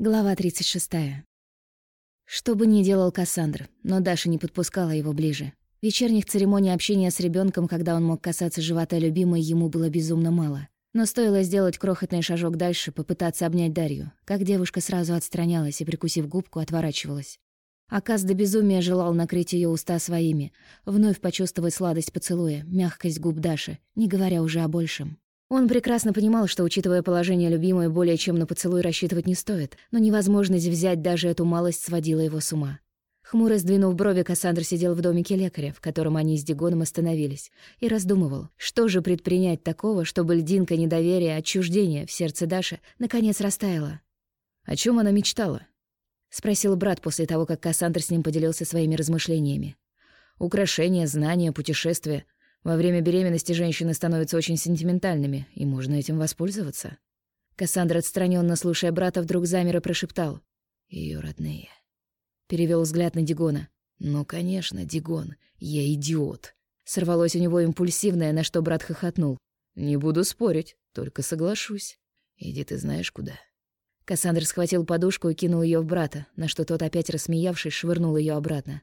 Глава 36. Что бы ни делал Кассандр, но Даша не подпускала его ближе. Вечерних церемоний общения с ребенком, когда он мог касаться живота любимой, ему было безумно мало. Но стоило сделать крохотный шажок дальше, попытаться обнять Дарью, как девушка сразу отстранялась и, прикусив губку, отворачивалась. Аказ до безумия желал накрыть ее уста своими, вновь почувствовать сладость поцелуя, мягкость губ Даши, не говоря уже о большем. Он прекрасно понимал, что, учитывая положение любимой, более чем на поцелуй рассчитывать не стоит, но невозможность взять даже эту малость сводила его с ума. Хмуро сдвинув брови, Кассандр сидел в домике лекаря, в котором они с Дигоном остановились, и раздумывал, что же предпринять такого, чтобы льдинка недоверия, отчуждения в сердце Даши наконец растаяла. О чем она мечтала? — спросил брат после того, как Кассандр с ним поделился своими размышлениями. «Украшения, знания, путешествия — во время беременности женщины становятся очень сентиментальными, и можно этим воспользоваться. Кассандра, отстраненно слушая брата, вдруг замер и прошептал. Ее родные. Перевел взгляд на Дигона. «Ну, конечно, Дигон, я идиот». Сорвалось у него импульсивное, на что брат хохотнул. «Не буду спорить, только соглашусь. Иди ты знаешь куда». Кассандр схватил подушку и кинул ее в брата, на что тот, опять рассмеявшись, швырнул ее обратно.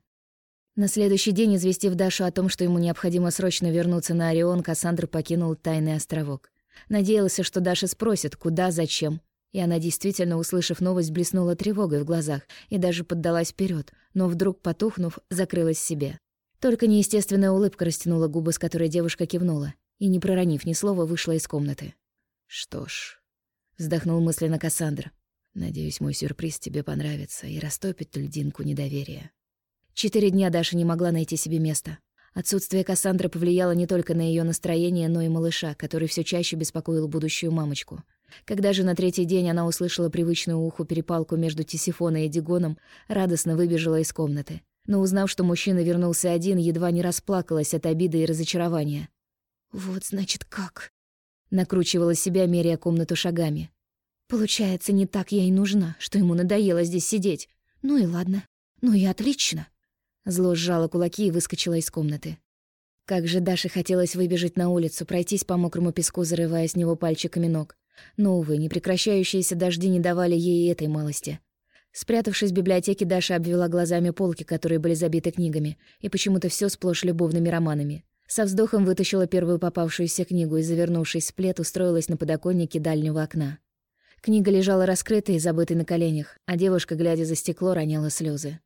На следующий день, известив Дашу о том, что ему необходимо срочно вернуться на Орион, Кассандр покинул тайный островок. Надеялся, что Даша спросит, куда, зачем. И она действительно, услышав новость, блеснула тревогой в глазах и даже поддалась вперед, но вдруг, потухнув, закрылась себе. Только неестественная улыбка растянула губы, с которой девушка кивнула, и, не проронив ни слова, вышла из комнаты. «Что ж», — вздохнул мысленно Кассандр, «надеюсь, мой сюрприз тебе понравится и растопит льдинку недоверия». Четыре дня Даша не могла найти себе места. Отсутствие Кассандры повлияло не только на ее настроение, но и малыша, который все чаще беспокоил будущую мамочку. Когда же на третий день она услышала привычную уху перепалку между Тисифоной и Дигоном, радостно выбежала из комнаты. Но узнав, что мужчина вернулся один, едва не расплакалась от обиды и разочарования. «Вот, значит, как?» Накручивала себя, меряя комнату шагами. «Получается, не так я и нужна, что ему надоело здесь сидеть. Ну и ладно. Ну и отлично». Зло сжала кулаки и выскочила из комнаты. Как же Даше хотелось выбежать на улицу, пройтись по мокрому песку, зарывая с него пальчиками ног. Но, увы, непрекращающиеся дожди не давали ей этой малости. Спрятавшись в библиотеке, Даша обвела глазами полки, которые были забиты книгами, и почему-то все сплошь любовными романами. Со вздохом вытащила первую попавшуюся книгу и, завернувшись в плед, устроилась на подоконнике дальнего окна. Книга лежала раскрытой и забытой на коленях, а девушка, глядя за стекло, роняла слезы.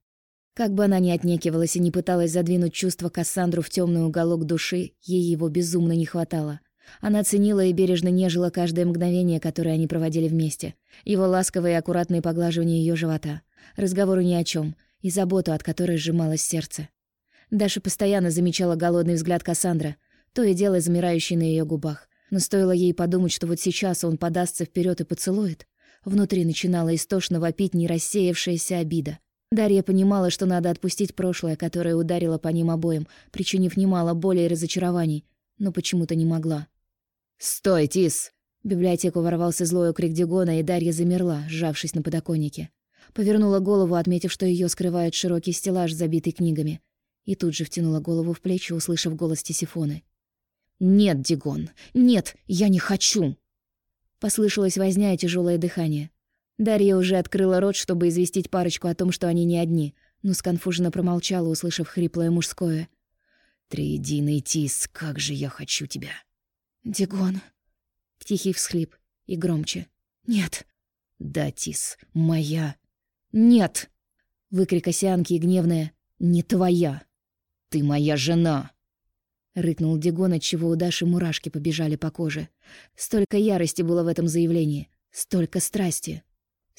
Как бы она ни отнекивалась и не пыталась задвинуть чувство Кассандру в темный уголок души, ей его безумно не хватало. Она ценила и бережно нежила каждое мгновение, которое они проводили вместе. Его ласковое и аккуратное поглаживание ее живота. Разговору ни о чем и заботу, от которой сжималось сердце. Даша постоянно замечала голодный взгляд Кассандра, то и дело замирающий на ее губах. Но стоило ей подумать, что вот сейчас он подастся вперед и поцелует, внутри начинала истошно вопить нерассеявшаяся обида — Дарья понимала, что надо отпустить прошлое, которое ударило по ним обоим, причинив немало боли и разочарований, но почему-то не могла. «Стой, Тис!» В библиотеку ворвался злой окрик Дигона, и Дарья замерла, сжавшись на подоконнике. Повернула голову, отметив, что ее скрывает широкий стеллаж, забитый книгами. И тут же втянула голову в плечи, услышав голос Тисифоны. «Нет, Дигон! Нет! Я не хочу!» Послышалось возня и тяжелое дыхание. Дарья уже открыла рот, чтобы известить парочку о том, что они не одни, но сконфуженно промолчала, услышав хриплое мужское. «Триединый Тис, как же я хочу тебя!» «Дигон!» Тихий всхлип и громче. «Нет!» «Да, Тис, моя!» «Нет!» Выкрик осянки и гневная. «Не твоя!» «Ты моя жена!» Рыкнул Дигон, отчего у Даши мурашки побежали по коже. Столько ярости было в этом заявлении, столько страсти.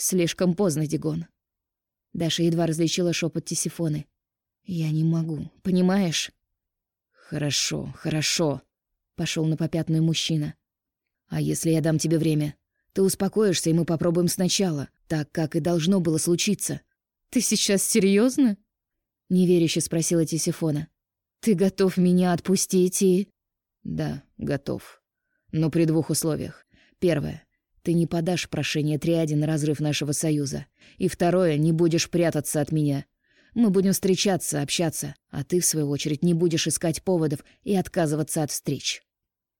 Слишком поздно, Дигон. Даша едва различила шепот Тисифоны. Я не могу, понимаешь? Хорошо, хорошо, пошел на попятную мужчина. А если я дам тебе время? Ты успокоишься, и мы попробуем сначала, так как и должно было случиться. Ты сейчас серьезно? неверяще спросила Тисифона. Ты готов меня отпустить и Да, готов. Но при двух условиях. Первое ты не подашь прошение Триаде на разрыв нашего союза. И второе, не будешь прятаться от меня. Мы будем встречаться, общаться, а ты, в свою очередь, не будешь искать поводов и отказываться от встреч».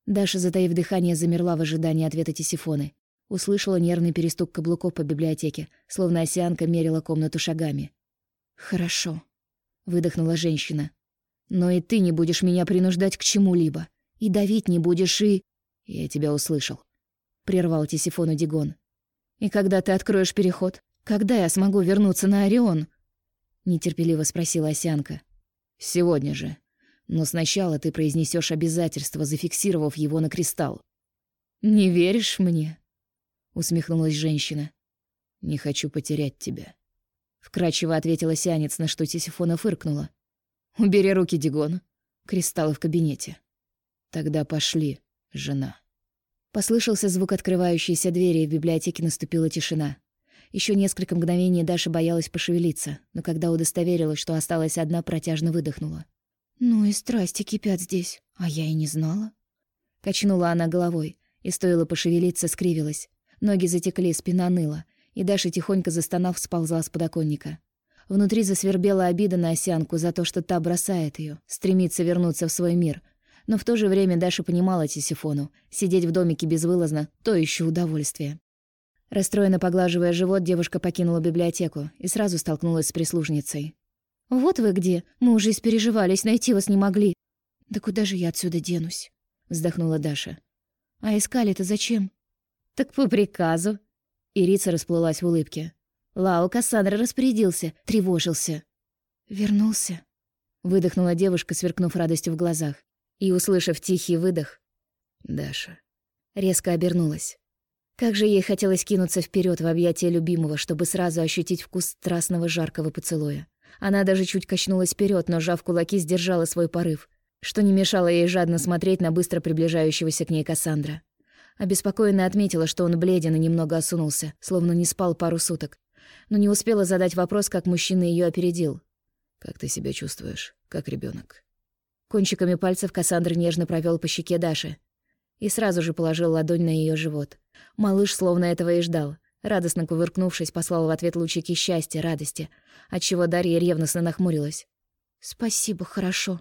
Даша, затаив дыхание, замерла в ожидании ответа Тисифоны. Услышала нервный перестук каблуков по библиотеке, словно осянка мерила комнату шагами. «Хорошо», — выдохнула женщина. «Но и ты не будешь меня принуждать к чему-либо. И давить не будешь, и...» «Я тебя услышал», — прервал Тисифону Дигон. «И когда ты откроешь переход? Когда я смогу вернуться на Орион?» — нетерпеливо спросила Осянка. «Сегодня же. Но сначала ты произнесешь обязательство, зафиксировав его на кристалл». «Не веришь мне?» — усмехнулась женщина. «Не хочу потерять тебя», — вкрадчиво ответила Сианец, на что Тисифона фыркнула. «Убери руки, Дигон. Кристаллы в кабинете». «Тогда пошли, жена». Послышался звук открывающейся двери, и в библиотеке наступила тишина. Еще несколько мгновений Даша боялась пошевелиться, но когда удостоверилась, что осталась одна, протяжно выдохнула. «Ну и страсти кипят здесь, а я и не знала». Качнула она головой, и стоило пошевелиться, скривилась. Ноги затекли, спина ныла, и Даша, тихонько застонав, сползла с подоконника. Внутри засвербела обида на осянку за то, что та бросает ее, стремится вернуться в свой мир. Но в то же время Даша понимала Тисифону. Сидеть в домике безвылазно — то еще удовольствие. Расстроенно поглаживая живот, девушка покинула библиотеку и сразу столкнулась с прислужницей. «Вот вы где! Мы уже испереживались, найти вас не могли!» «Да куда же я отсюда денусь?» — вздохнула Даша. «А искали-то зачем?» «Так по приказу!» Ирица расплылась в улыбке. Лао Кассандра распорядился, тревожился. «Вернулся?» — выдохнула девушка, сверкнув радостью в глазах. И, услышав тихий выдох, «Даша...» Резко обернулась. Как же ей хотелось кинуться вперед в объятия любимого, чтобы сразу ощутить вкус страстного жаркого поцелуя. Она даже чуть качнулась вперед, но, сжав кулаки, сдержала свой порыв, что не мешало ей жадно смотреть на быстро приближающегося к ней Кассандра. Обеспокоенно отметила, что он бледен и немного осунулся, словно не спал пару суток. Но не успела задать вопрос, как мужчина ее опередил. «Как ты себя чувствуешь? Как ребенок? Кончиками пальцев Кассандр нежно провел по щеке Даши и сразу же положил ладонь на ее живот. Малыш словно этого и ждал. Радостно кувыркнувшись, послал в ответ лучики счастья, радости, отчего Дарья ревностно нахмурилась. «Спасибо, хорошо.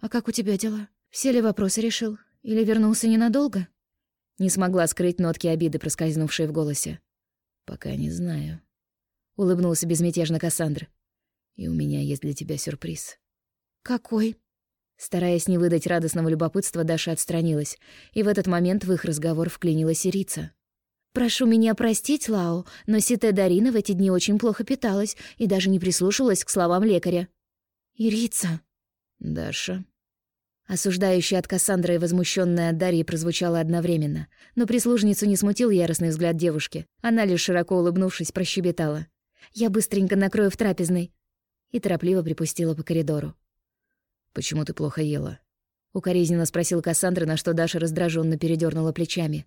А как у тебя дела? Все ли вопросы решил? Или вернулся ненадолго?» Не смогла скрыть нотки обиды, проскользнувшие в голосе. «Пока не знаю», — улыбнулся безмятежно Кассандр. «И у меня есть для тебя сюрприз». «Какой?» Стараясь не выдать радостного любопытства, Даша отстранилась, и в этот момент в их разговор вклинилась Ирица. «Прошу меня простить, Лао, но Сите Дарина в эти дни очень плохо питалась и даже не прислушивалась к словам лекаря». «Ирица». «Даша». Осуждающая от Кассандры и возмущенная от Дарьи прозвучала одновременно, но прислужницу не смутил яростный взгляд девушки. Она лишь широко улыбнувшись прощебетала. «Я быстренько накрою в трапезной». И торопливо припустила по коридору. «Почему ты плохо ела?» — укоризненно спросил Кассандра, на что Даша раздраженно передернула плечами.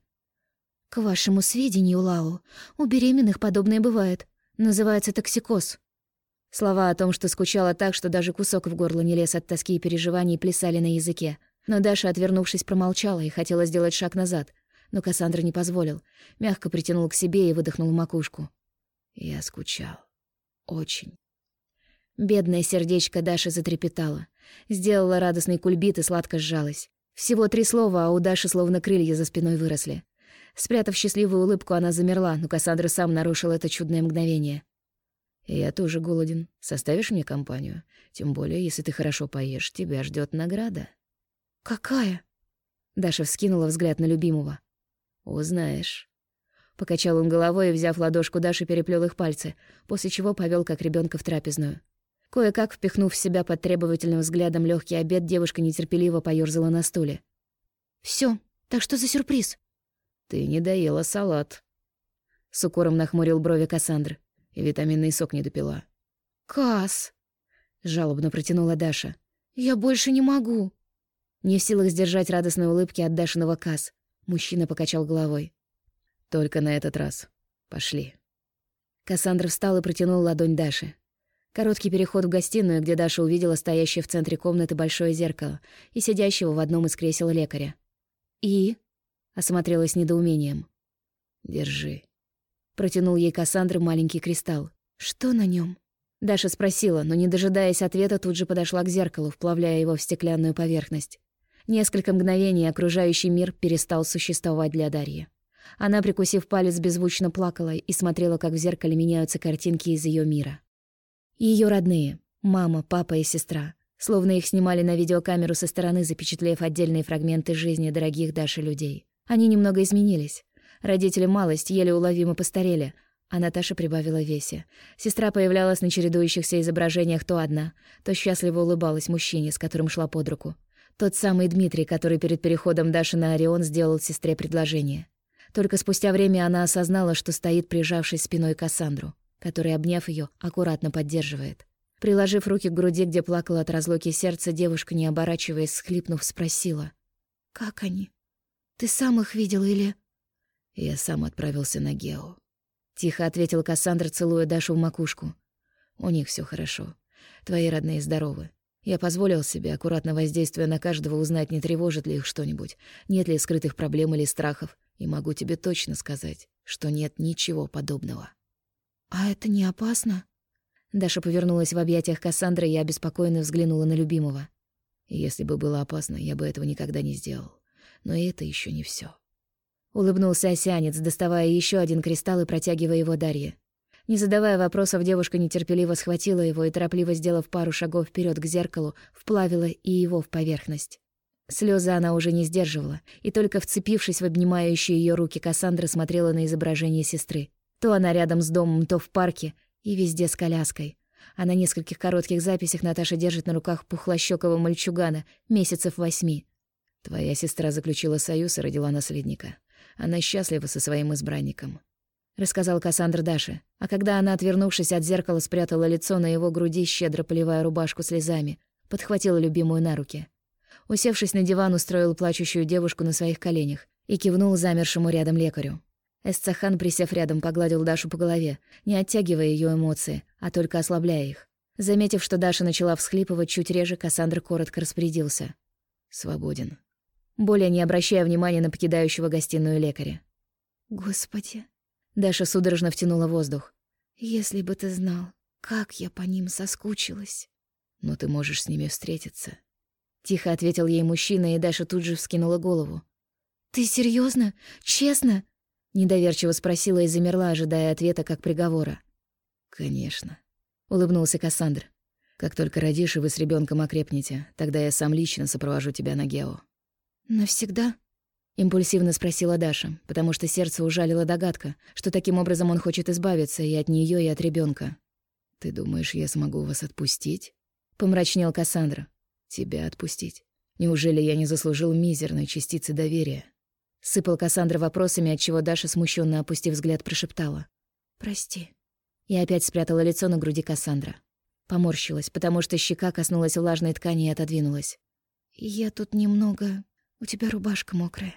«К вашему сведению, Лао, у беременных подобное бывает. Называется токсикоз». Слова о том, что скучала так, что даже кусок в горло не лез от тоски и переживаний, плясали на языке. Но Даша, отвернувшись, промолчала и хотела сделать шаг назад. Но Кассандра не позволил. Мягко притянул к себе и выдохнул макушку. «Я скучал. Очень». Бедное сердечко Даши затрепетало. Сделала радостный кульбит и сладко сжалась. Всего три слова, а у Даши словно крылья за спиной выросли. Спрятав счастливую улыбку, она замерла, но Кассандра сам нарушил это чудное мгновение. «Я тоже голоден. Составишь мне компанию? Тем более, если ты хорошо поешь, тебя ждет награда». «Какая?» Даша вскинула взгляд на любимого. «Узнаешь». Покачал он головой и, взяв ладошку Даши, переплел их пальцы, после чего повел как ребенка в трапезную. Кое-как впихнув в себя под требовательным взглядом легкий обед, девушка нетерпеливо поёрзала на стуле. Все, так что за сюрприз?» «Ты не доела салат». С укором нахмурил брови Кассандр. «И витаминный сок не допила». «Касс!» — жалобно протянула Даша. «Я больше не могу». Не в силах сдержать радостной улыбки от Дашиного Касс. Мужчина покачал головой. «Только на этот раз. Пошли». Кассандра встал и протянул ладонь Даше. Короткий переход в гостиную, где Даша увидела стоящее в центре комнаты большое зеркало и сидящего в одном из кресел лекаря. «И?» — осмотрелась недоумением. «Держи». Протянул ей Кассандра маленький кристалл. «Что на нем? Даша спросила, но, не дожидаясь ответа, тут же подошла к зеркалу, вплавляя его в стеклянную поверхность. Несколько мгновений окружающий мир перестал существовать для Дарьи. Она, прикусив палец, беззвучно плакала и смотрела, как в зеркале меняются картинки из ее мира. Ее родные — мама, папа и сестра. Словно их снимали на видеокамеру со стороны, запечатлев отдельные фрагменты жизни дорогих Даши людей. Они немного изменились. Родители малость еле уловимо постарели, а Наташа прибавила весе. Сестра появлялась на чередующихся изображениях то одна, то счастливо улыбалась мужчине, с которым шла под руку. Тот самый Дмитрий, который перед переходом Даши на Орион сделал сестре предложение. Только спустя время она осознала, что стоит, прижавшись спиной к Кассандру, который, обняв ее, аккуратно поддерживает. Приложив руки к груди, где плакала от разлуки сердце, девушка, не оборачиваясь, схлипнув, спросила. «Как они? Ты сам их видел или...» «Я сам отправился на Гео», — тихо ответил Кассандра, целуя Дашу в макушку. «У них все хорошо. Твои родные здоровы. Я позволил себе, аккуратно воздействуя на каждого, узнать, не тревожит ли их что-нибудь, нет ли скрытых проблем или страхов, и могу тебе точно сказать, что нет ничего подобного. «А это не опасно?» Даша повернулась в объятиях Кассандры и обеспокоенно взглянула на любимого. «Если бы было опасно, я бы этого никогда не сделал. Но это еще не все. Улыбнулся осянец, доставая еще один кристалл и протягивая его Дарье. Не задавая вопросов, девушка нетерпеливо схватила его и, торопливо сделав пару шагов вперед к зеркалу, вплавила и его в поверхность. Слезы она уже не сдерживала, и только вцепившись в обнимающие ее руки, Кассандра смотрела на изображение сестры. То она рядом с домом, то в парке, и везде с коляской. А на нескольких коротких записях Наташа держит на руках пухлощёкого мальчугана, месяцев восьми. «Твоя сестра заключила союз и родила наследника. Она счастлива со своим избранником», — рассказал Кассандра Даше. А когда она, отвернувшись от зеркала, спрятала лицо на его груди, щедро поливая рубашку слезами, подхватила любимую на руки — Усевшись на диван, устроил плачущую девушку на своих коленях и кивнул замершему рядом лекарю. Эсцахан, присев рядом, погладил Дашу по голове, не оттягивая ее эмоции, а только ослабляя их. Заметив, что Даша начала всхлипывать чуть реже, Кассандра коротко распорядился. «Свободен». Более не обращая внимания на покидающего гостиную лекаря. «Господи!» Даша судорожно втянула воздух. «Если бы ты знал, как я по ним соскучилась!» «Но ты можешь с ними встретиться. Тихо ответил ей мужчина, и Даша тут же вскинула голову. «Ты серьезно? Честно?» Недоверчиво спросила и замерла, ожидая ответа как приговора. «Конечно», — улыбнулся Кассандр. «Как только родишь, и вы с ребенком окрепнете, тогда я сам лично сопровожу тебя на Гео». «Навсегда?» — импульсивно спросила Даша, потому что сердце ужалила догадка, что таким образом он хочет избавиться и от нее, и от ребенка. «Ты думаешь, я смогу вас отпустить?» — помрачнел Кассандра. Тебя отпустить? Неужели я не заслужил мизерной частицы доверия? Сыпал Кассандра вопросами, отчего Даша, смущенно опустив взгляд, прошептала. «Прости». И опять спрятала лицо на груди Кассандра. Поморщилась, потому что щека коснулась влажной ткани и отодвинулась. «Я тут немного... У тебя рубашка мокрая».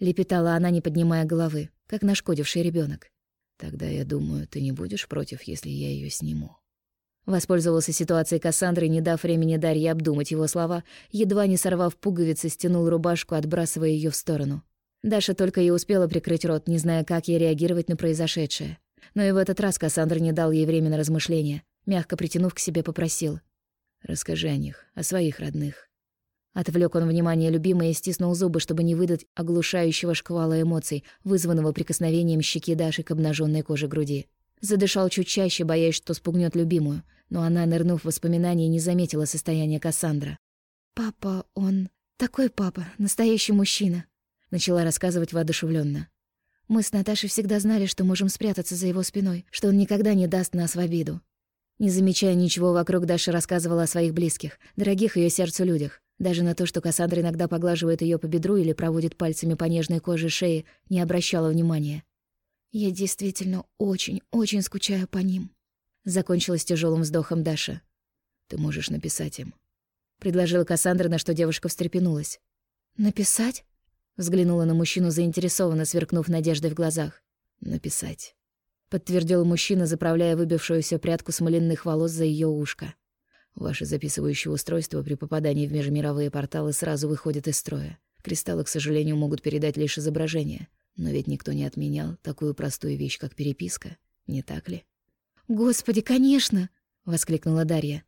Лепетала она, не поднимая головы, как нашкодивший ребенок. «Тогда, я думаю, ты не будешь против, если я ее сниму». Воспользовался ситуацией Кассандры, не дав времени Дарье обдумать его слова, едва не сорвав пуговицы, стянул рубашку, отбрасывая ее в сторону. Даша только и успела прикрыть рот, не зная, как ей реагировать на произошедшее. Но и в этот раз Кассандр не дал ей времени на размышления. Мягко притянув к себе, попросил. «Расскажи о них, о своих родных». Отвлек он внимание любимой и стиснул зубы, чтобы не выдать оглушающего шквала эмоций, вызванного прикосновением щеки Даши к обнаженной коже груди. Задышал чуть чаще, боясь, что спугнет любимую, но она, нырнув в воспоминания, не заметила состояния Кассандра. «Папа, он... такой папа, настоящий мужчина», — начала рассказывать воодушевленно. «Мы с Наташей всегда знали, что можем спрятаться за его спиной, что он никогда не даст нас в обиду». Не замечая ничего вокруг, Даша рассказывала о своих близких, дорогих ее сердцу людях. Даже на то, что Кассандра иногда поглаживает ее по бедру или проводит пальцами по нежной коже шеи, не обращала внимания. Я действительно очень-очень скучаю по ним. Закончилась тяжелым вздохом Даша. Ты можешь написать им. Предложила Кассандра, на что девушка встрепенулась. Написать? Взглянула на мужчину заинтересованно, сверкнув надеждой в глазах. Написать. Подтвердил мужчина, заправляя выбившуюся прядку смоленных волос за ее ушко. Ваше записывающее устройство при попадании в межмировые порталы сразу выходит из строя. Кристаллы, к сожалению, могут передать лишь изображение. Но ведь никто не отменял такую простую вещь, как переписка, не так ли? «Господи, конечно!» — воскликнула Дарья.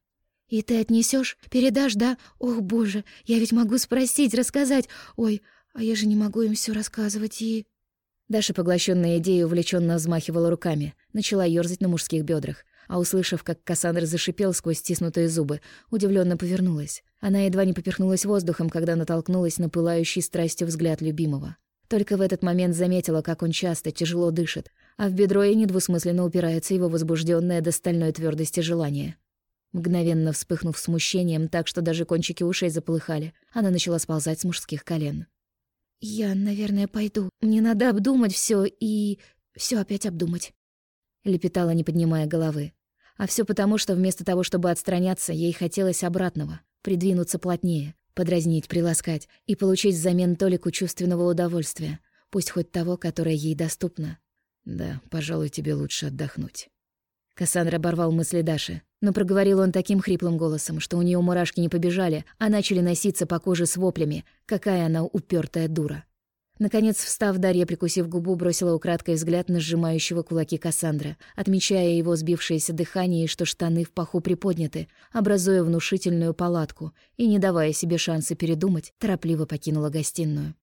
«И ты отнесешь, передашь, да? Ох, боже, я ведь могу спросить, рассказать. Ой, а я же не могу им все рассказывать и...» Даша, поглощенная идеей, увлеченно взмахивала руками, начала ёрзать на мужских бедрах, а услышав, как Кассандра зашипел сквозь стиснутые зубы, удивленно повернулась. Она едва не поперхнулась воздухом, когда натолкнулась на пылающий страстью взгляд любимого. Только в этот момент заметила, как он часто, тяжело дышит, а в бедро ей недвусмысленно упирается его возбужденное до стальной твердости желание. Мгновенно вспыхнув смущением так, что даже кончики ушей заполыхали, она начала сползать с мужских колен. «Я, наверное, пойду. Мне надо обдумать все и... все опять обдумать», — лепетала, не поднимая головы. А все потому, что вместо того, чтобы отстраняться, ей хотелось обратного, придвинуться плотнее, подразнить, приласкать и получить взамен толику чувственного удовольствия, пусть хоть того, которое ей доступно. «Да, пожалуй, тебе лучше отдохнуть». Кассандра оборвал мысли Даши, но проговорил он таким хриплым голосом, что у нее мурашки не побежали, а начали носиться по коже с воплями, какая она упертая дура. Наконец, встав, Дарья, прикусив губу, бросила украдкой взгляд на сжимающего кулаки Кассандра, отмечая его сбившееся дыхание и что штаны в паху приподняты, образуя внушительную палатку, и, не давая себе шанса передумать, торопливо покинула гостиную.